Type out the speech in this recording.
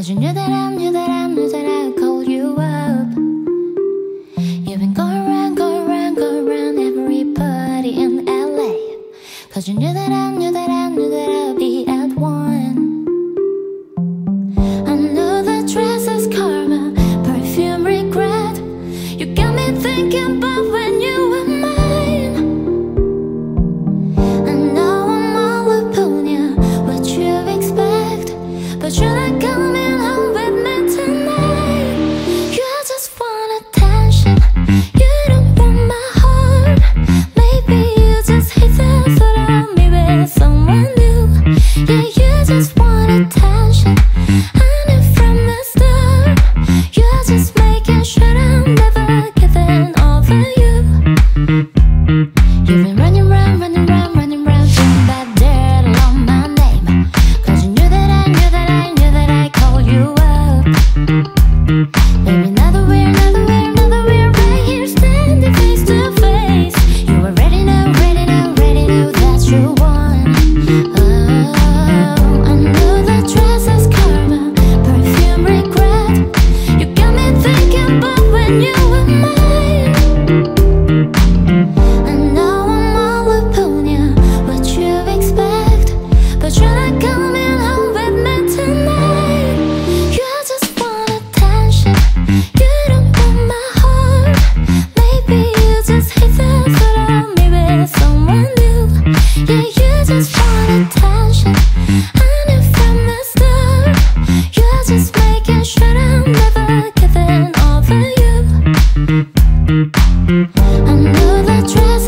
Cause you knew that I knew that I knew that I called you up. You've been going around, going around, going around every party in LA Cause you knew that I Another dress